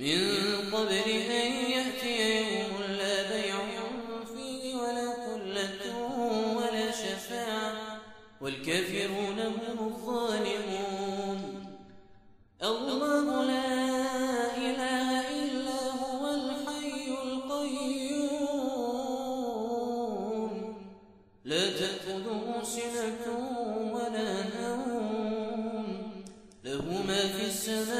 من قبل أن يأتي يوم لا بيع فيه ولا خلة ولا شفاعة والكافرون هم الظالمون. الله لا إله إلا هو الحي القيوم. لا تأخذه سنة ولا نوم. له ما في السماوات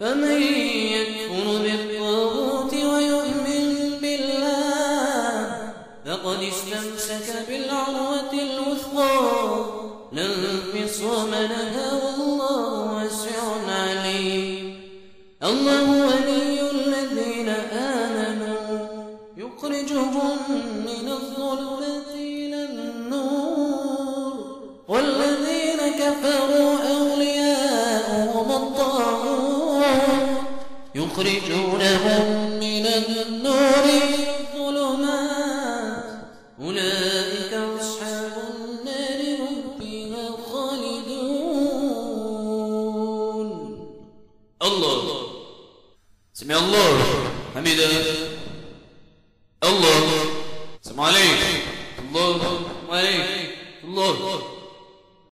فمن يكفر بالطاغوت ويؤمن بالله فقد استمسك بالعروة الوثقى. لا انفصام لها والله واسع عليم. الله ولي الذين آمنوا. يخرجهم من الظلمات يخرجونهم من النور الظلمات. أولئك أصحاب النار هم فيها خالدون. الله. سمع الله. حميدا الله. سمع عليك الله. عليك الله.